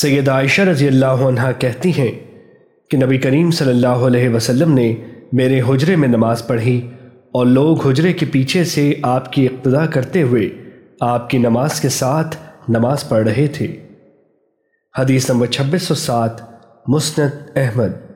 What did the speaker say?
سید عائشہ رضی اللہ عنہ کہتی ہیں کہ نبی کریم صلی اللہ علیہ وسلم نے میرے حجرے میں نماز پڑھی اور لوگ حجرے کے پیچھے سے آپ کی اقتدا کرتے ہوئے آپ کی نماز کے ساتھ نماز پڑھ رہے تھے۔ حدیث نمبر چھبیس سو سات، مسند احمد۔